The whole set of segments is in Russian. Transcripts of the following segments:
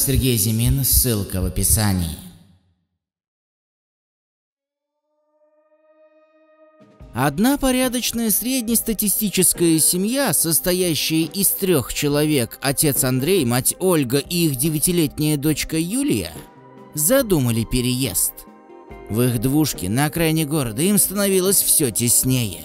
Сергей Зимин, ссылка в описании. Одна порядочная среднестатистическая семья, состоящая из трех человек, отец Андрей, мать Ольга и их девятилетняя дочка Юлия, задумали переезд. В их двушке на окраине города им становилось все теснее.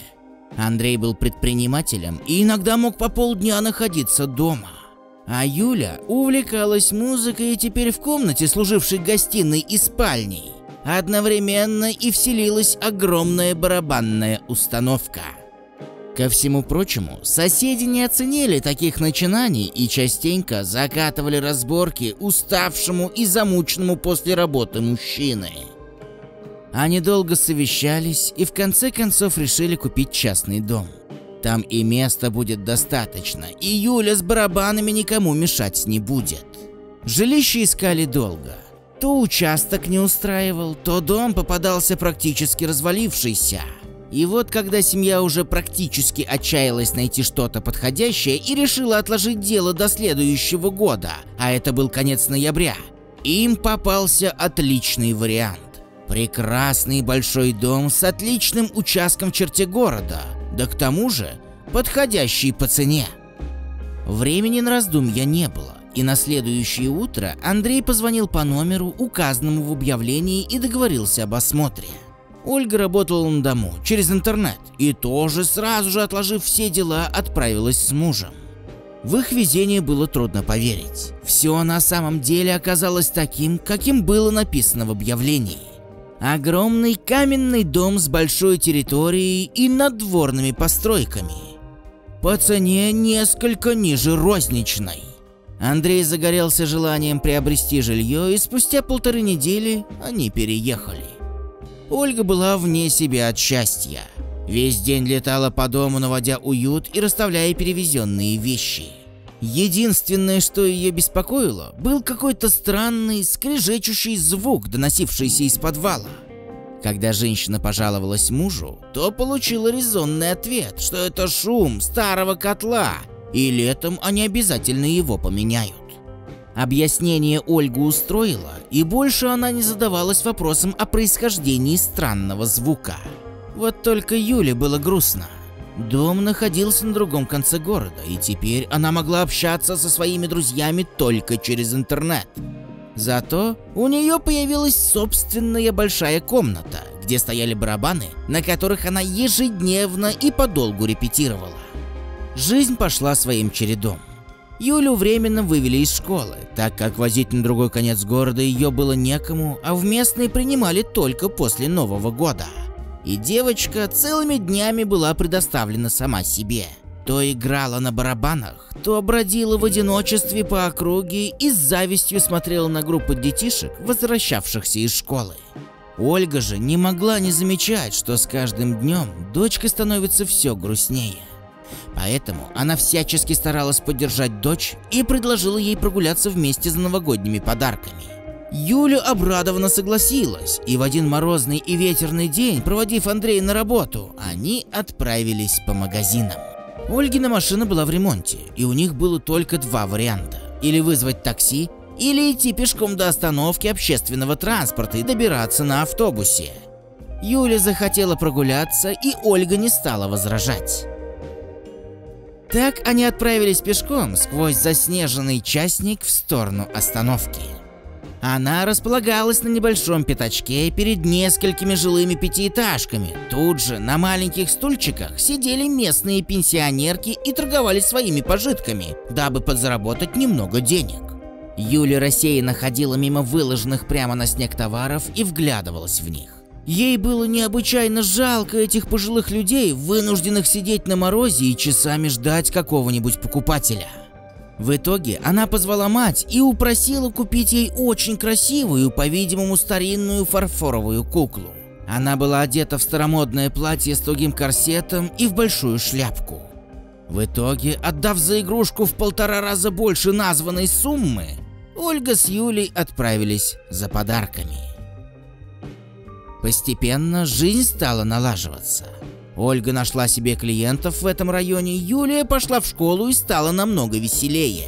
Андрей был предпринимателем и иногда мог по полдня находиться дома. А Юля увлекалась музыкой и теперь в комнате, служившей гостиной и спальней, одновременно и вселилась огромная барабанная установка. Ко всему прочему, соседи не оценили таких начинаний и частенько закатывали разборки уставшему и замученному после работы мужчины. Они долго совещались и в конце концов решили купить частный дом. Там и места будет достаточно, и Юля с барабанами никому мешать не будет. Жилище искали долго. То участок не устраивал, то дом попадался практически развалившийся. И вот когда семья уже практически отчаялась найти что-то подходящее и решила отложить дело до следующего года, а это был конец ноября, им попался отличный вариант. Прекрасный большой дом с отличным участком в черте города, да к тому же подходящий по цене. Времени на раздумья не было, и на следующее утро Андрей позвонил по номеру, указанному в объявлении, и договорился об осмотре. Ольга работала на дому, через интернет, и тоже сразу же отложив все дела, отправилась с мужем. В их везение было трудно поверить. Все на самом деле оказалось таким, каким было написано в объявлении. Огромный каменный дом с большой территорией и надворными постройками. По цене несколько ниже розничной. Андрей загорелся желанием приобрести жилье, и спустя полторы недели они переехали. Ольга была вне себя от счастья. Весь день летала по дому, наводя уют и расставляя перевезенные вещи. Единственное, что ее беспокоило, был какой-то странный, скрежечущий звук, доносившийся из подвала. Когда женщина пожаловалась мужу, то получила резонный ответ, что это шум старого котла, и летом они обязательно его поменяют. Объяснение Ольгу устроило, и больше она не задавалась вопросом о происхождении странного звука. Вот только Юле было грустно. Дом находился на другом конце города, и теперь она могла общаться со своими друзьями только через интернет. Зато у нее появилась собственная большая комната, где стояли барабаны, на которых она ежедневно и подолгу репетировала. Жизнь пошла своим чередом. Юлю временно вывели из школы, так как возить на другой конец города ее было некому, а в местные принимали только после Нового года и девочка целыми днями была предоставлена сама себе. То играла на барабанах, то бродила в одиночестве по округе и с завистью смотрела на группу детишек, возвращавшихся из школы. Ольга же не могла не замечать, что с каждым днем дочка становится все грустнее. Поэтому она всячески старалась поддержать дочь и предложила ей прогуляться вместе за новогодними подарками. Юля обрадованно согласилась, и в один морозный и ветерный день, проводив Андрея на работу, они отправились по магазинам. Ольгина машина была в ремонте, и у них было только два варианта. Или вызвать такси, или идти пешком до остановки общественного транспорта и добираться на автобусе. Юля захотела прогуляться, и Ольга не стала возражать. Так они отправились пешком сквозь заснеженный частник в сторону остановки. Она располагалась на небольшом пятачке перед несколькими жилыми пятиэтажками. Тут же на маленьких стульчиках сидели местные пенсионерки и торговали своими пожитками, дабы подзаработать немного денег. Юля рассеянно ходила мимо выложенных прямо на снег товаров и вглядывалась в них. Ей было необычайно жалко этих пожилых людей, вынужденных сидеть на морозе и часами ждать какого-нибудь покупателя. В итоге она позвала мать и упросила купить ей очень красивую, по-видимому, старинную фарфоровую куклу. Она была одета в старомодное платье с тугим корсетом и в большую шляпку. В итоге, отдав за игрушку в полтора раза больше названной суммы, Ольга с Юлей отправились за подарками. Постепенно жизнь стала налаживаться. Ольга нашла себе клиентов в этом районе, Юлия пошла в школу и стала намного веселее.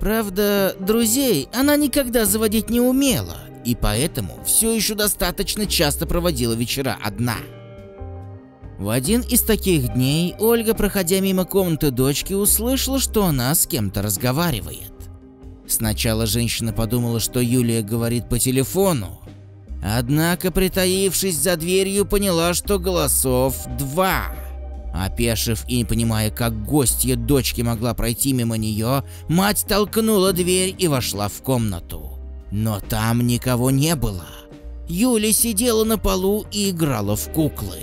Правда, друзей она никогда заводить не умела, и поэтому все еще достаточно часто проводила вечера одна. В один из таких дней Ольга, проходя мимо комнаты дочки, услышала, что она с кем-то разговаривает. Сначала женщина подумала, что Юлия говорит по телефону, однако, притаившись за дверью, поняла, что голосов два. Опешив и не понимая, как гостья дочки могла пройти мимо нее, мать толкнула дверь и вошла в комнату. Но там никого не было. Юля сидела на полу и играла в куклы.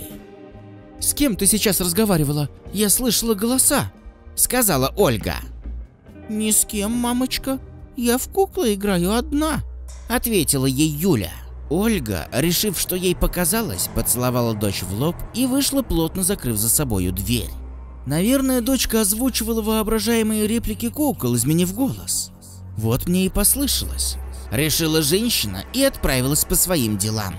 «С кем ты сейчас разговаривала? Я слышала голоса», — сказала Ольга. «Ни с кем, мамочка. Я в куклы играю одна», — ответила ей Юля. Ольга, решив, что ей показалось, поцеловала дочь в лоб и вышла, плотно закрыв за собою дверь. Наверное, дочка озвучивала воображаемые реплики кукол, изменив голос. Вот мне и послышалось. Решила женщина и отправилась по своим делам.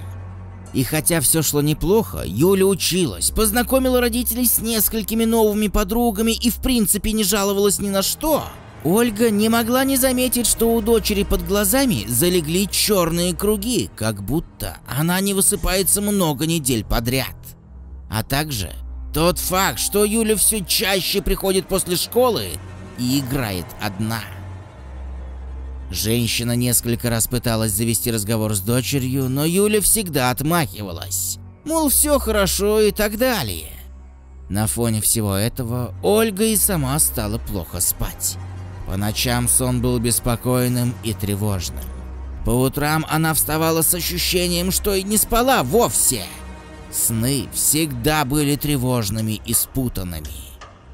И хотя все шло неплохо, Юля училась, познакомила родителей с несколькими новыми подругами и в принципе не жаловалась ни на что. Ольга не могла не заметить, что у дочери под глазами залегли черные круги, как будто она не высыпается много недель подряд. А также тот факт, что Юля все чаще приходит после школы и играет одна. Женщина несколько раз пыталась завести разговор с дочерью, но Юля всегда отмахивалась. Мол, все хорошо и так далее. На фоне всего этого Ольга и сама стала плохо спать. По ночам сон был беспокойным и тревожным. По утрам она вставала с ощущением, что и не спала вовсе. Сны всегда были тревожными и спутанными.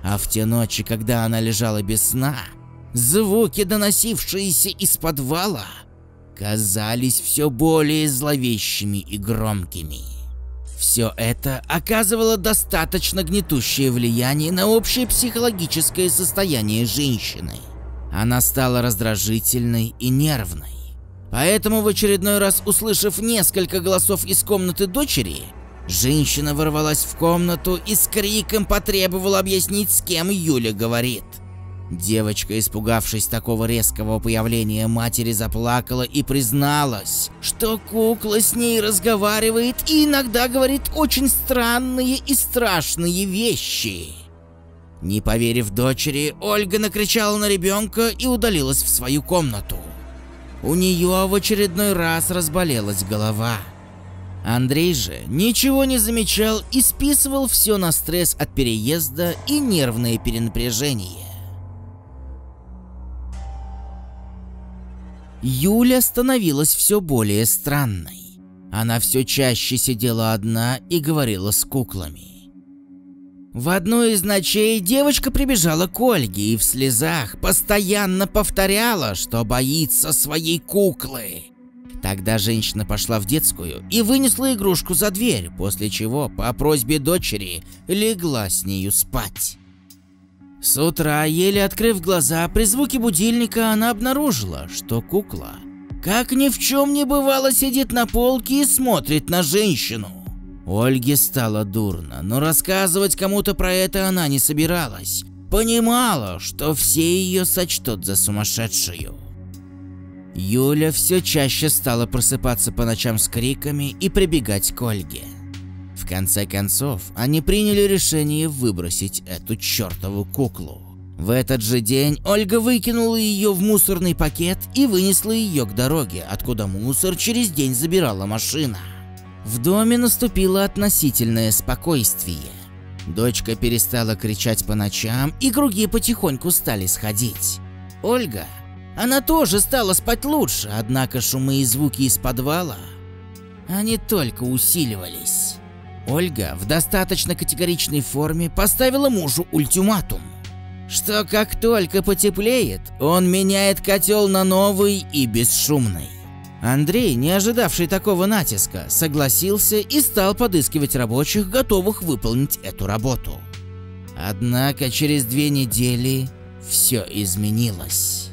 А в те ночи, когда она лежала без сна, Звуки, доносившиеся из подвала, казались все более зловещими и громкими. Все это оказывало достаточно гнетущее влияние на общее психологическое состояние женщины. Она стала раздражительной и нервной. Поэтому в очередной раз, услышав несколько голосов из комнаты дочери, женщина ворвалась в комнату и с криком потребовала объяснить, с кем Юля говорит – Девочка, испугавшись такого резкого появления матери, заплакала и призналась, что кукла с ней разговаривает и иногда говорит очень странные и страшные вещи. Не поверив дочери, Ольга накричала на ребенка и удалилась в свою комнату. У нее в очередной раз разболелась голова. Андрей же ничего не замечал и списывал все на стресс от переезда и нервное перенапряжение. Юля становилась все более странной. Она все чаще сидела одна и говорила с куклами. В одну из ночей девочка прибежала к Ольге и в слезах постоянно повторяла, что боится своей куклы. Тогда женщина пошла в детскую и вынесла игрушку за дверь, после чего по просьбе дочери легла с нею спать. С утра, еле открыв глаза, при звуке будильника она обнаружила, что кукла, как ни в чем не бывало, сидит на полке и смотрит на женщину. Ольге стало дурно, но рассказывать кому-то про это она не собиралась. Понимала, что все ее сочтут за сумасшедшую. Юля все чаще стала просыпаться по ночам с криками и прибегать к Ольге. В конце концов, они приняли решение выбросить эту чертову куклу. В этот же день Ольга выкинула ее в мусорный пакет и вынесла ее к дороге, откуда мусор через день забирала машина. В доме наступило относительное спокойствие. Дочка перестала кричать по ночам, и круги потихоньку стали сходить. Ольга, она тоже стала спать лучше, однако шумы и звуки из подвала, они только усиливались. Ольга в достаточно категоричной форме поставила мужу ультиматум, что как только потеплеет, он меняет котел на новый и бесшумный. Андрей, не ожидавший такого натиска, согласился и стал подыскивать рабочих, готовых выполнить эту работу. Однако через две недели все изменилось.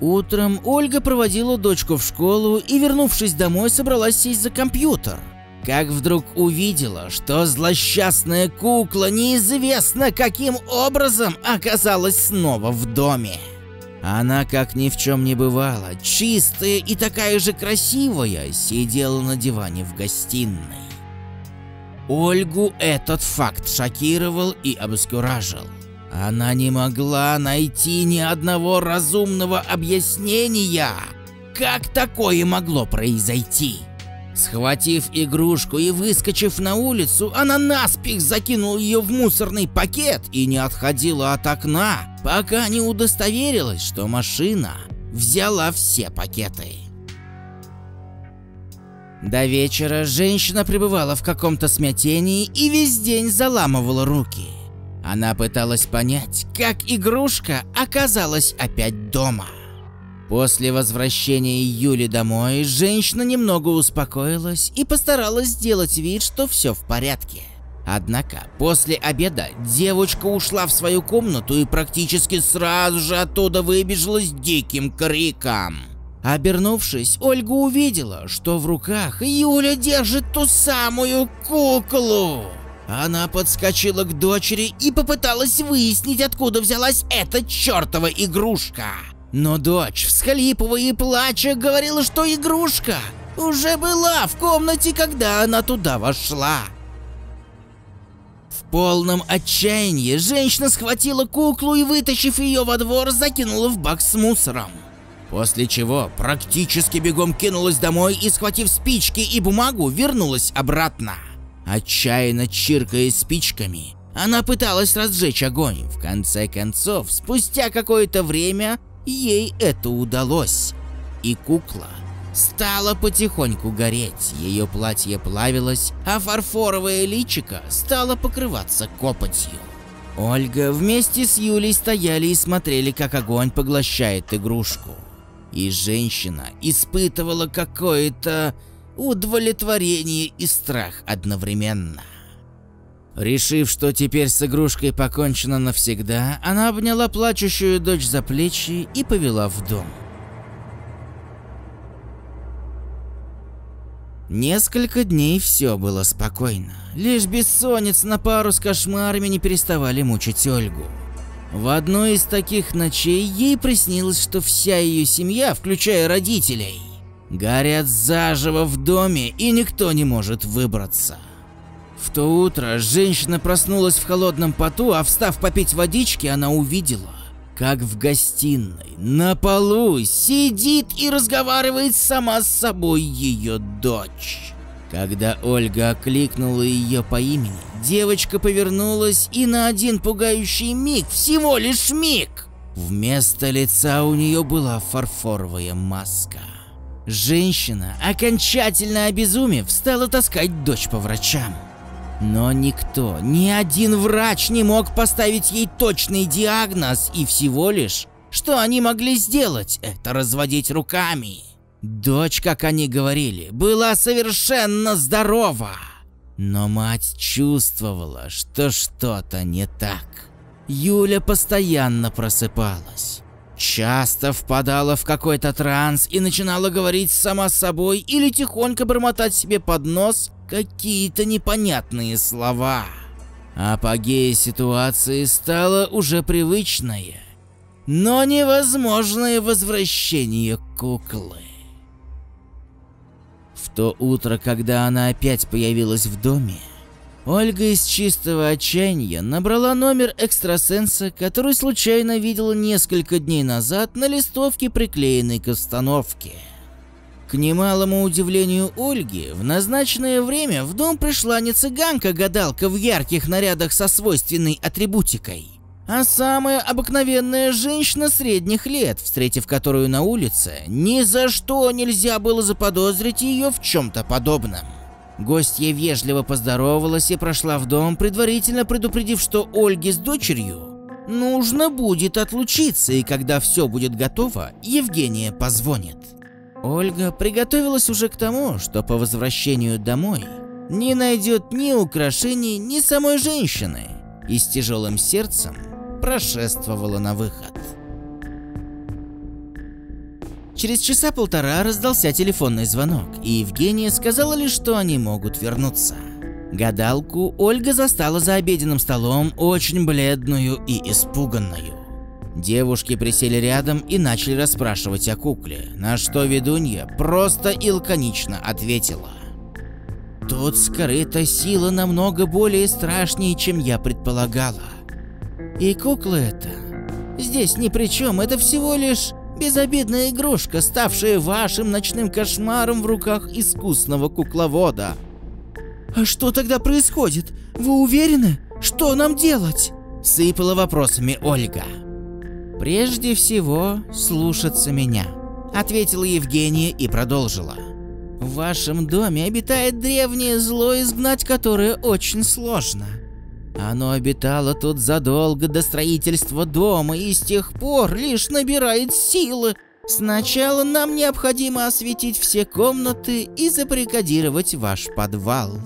Утром Ольга проводила дочку в школу и, вернувшись домой, собралась сесть за компьютер – как вдруг увидела, что злосчастная кукла неизвестно каким образом оказалась снова в доме. Она, как ни в чем не бывало, чистая и такая же красивая, сидела на диване в гостиной. Ольгу этот факт шокировал и обескуражил. Она не могла найти ни одного разумного объяснения, как такое могло произойти. Схватив игрушку и выскочив на улицу, она наспех закинула ее в мусорный пакет и не отходила от окна, пока не удостоверилась, что машина взяла все пакеты. До вечера женщина пребывала в каком-то смятении и весь день заламывала руки. Она пыталась понять, как игрушка оказалась опять дома. После возвращения Юли домой, женщина немного успокоилась и постаралась сделать вид, что все в порядке. Однако, после обеда девочка ушла в свою комнату и практически сразу же оттуда выбежала с диким криком. Обернувшись, Ольга увидела, что в руках Юля держит ту самую куклу. Она подскочила к дочери и попыталась выяснить, откуда взялась эта чертова игрушка. Но дочь, всхлипывая и плача, говорила, что игрушка уже была в комнате, когда она туда вошла. В полном отчаянии женщина схватила куклу и, вытащив ее во двор, закинула в бак с мусором. После чего практически бегом кинулась домой и, схватив спички и бумагу, вернулась обратно. Отчаянно чиркая спичками, она пыталась разжечь огонь. В конце концов, спустя какое-то время, ей это удалось. И кукла стала потихоньку гореть, ее платье плавилось, а фарфоровое личико стало покрываться копотью. Ольга вместе с Юлей стояли и смотрели, как огонь поглощает игрушку. И женщина испытывала какое-то удовлетворение и страх одновременно. Решив, что теперь с игрушкой покончено навсегда, она обняла плачущую дочь за плечи и повела в дом. Несколько дней все было спокойно. Лишь бессонница на пару с кошмарами не переставали мучить Ольгу. В одной из таких ночей ей приснилось, что вся ее семья, включая родителей, горят заживо в доме и никто не может выбраться. В то утро женщина проснулась в холодном поту, а встав попить водички, она увидела, как в гостиной на полу сидит и разговаривает сама с собой ее дочь. Когда Ольга окликнула ее по имени, девочка повернулась и на один пугающий миг, всего лишь миг, вместо лица у нее была фарфоровая маска. Женщина, окончательно обезумев, стала таскать дочь по врачам. Но никто, ни один врач не мог поставить ей точный диагноз и всего лишь, что они могли сделать, это разводить руками. Дочь, как они говорили, была совершенно здорова. Но мать чувствовала, что что-то не так. Юля постоянно просыпалась. Часто впадала в какой-то транс и начинала говорить сама с собой или тихонько бормотать себе под нос какие-то непонятные слова. Апогея ситуации стало уже привычное, но невозможное возвращение куклы. В то утро, когда она опять появилась в доме, Ольга из чистого отчаяния набрала номер экстрасенса, который случайно видела несколько дней назад на листовке, приклеенной к установке. К немалому удивлению Ольги, в назначенное время в дом пришла не цыганка-гадалка в ярких нарядах со свойственной атрибутикой, а самая обыкновенная женщина средних лет, встретив которую на улице, ни за что нельзя было заподозрить ее в чем-то подобном. Гостья вежливо поздоровалась и прошла в дом, предварительно предупредив, что Ольге с дочерью нужно будет отлучиться, и когда все будет готово, Евгения позвонит. Ольга приготовилась уже к тому, что по возвращению домой не найдет ни украшений, ни самой женщины, и с тяжелым сердцем прошествовала на выход. Через часа полтора раздался телефонный звонок, и Евгения сказала лишь, что они могут вернуться. Гадалку Ольга застала за обеденным столом очень бледную и испуганную. Девушки присели рядом и начали расспрашивать о кукле, на что ведунья просто и лаконично ответила. Тут скрыта сила намного более страшнее, чем я предполагала. И кукла эта здесь ни при чем, это всего лишь безобидная игрушка, ставшая вашим ночным кошмаром в руках искусного кукловода. А что тогда происходит? Вы уверены? Что нам делать? Сыпала вопросами Ольга. Прежде всего, слушаться меня, ответила Евгения и продолжила. В вашем доме обитает древнее зло, изгнать которое очень сложно. Оно обитало тут задолго до строительства дома и с тех пор лишь набирает силы. Сначала нам необходимо осветить все комнаты и заприкодировать ваш подвал.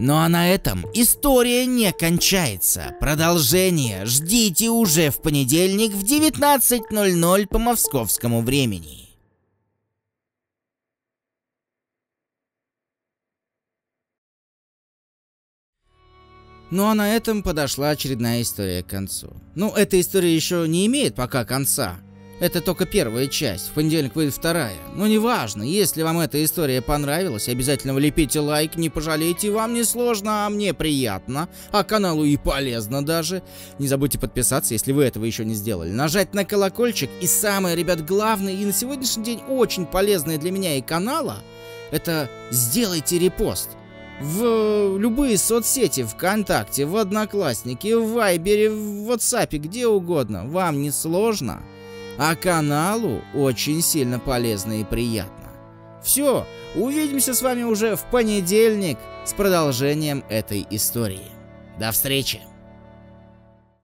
Ну а на этом история не кончается. Продолжение ждите уже в понедельник в 19.00 по московскому времени. Ну а на этом подошла очередная история к концу. Ну, эта история еще не имеет пока конца. Это только первая часть, в понедельник выйдет вторая. Но неважно, если вам эта история понравилась, обязательно влепите лайк, не пожалейте, вам не сложно, а мне приятно, а каналу и полезно даже. Не забудьте подписаться, если вы этого еще не сделали, нажать на колокольчик и самое, ребят, главное и на сегодняшний день очень полезное для меня и канала, это сделайте репост в любые соцсети, ВКонтакте, в Одноклассники, в Вайбере, в WhatsApp, где угодно. Вам не сложно? а каналу очень сильно полезно и приятно. Все, увидимся с вами уже в понедельник с продолжением этой истории. До встречи!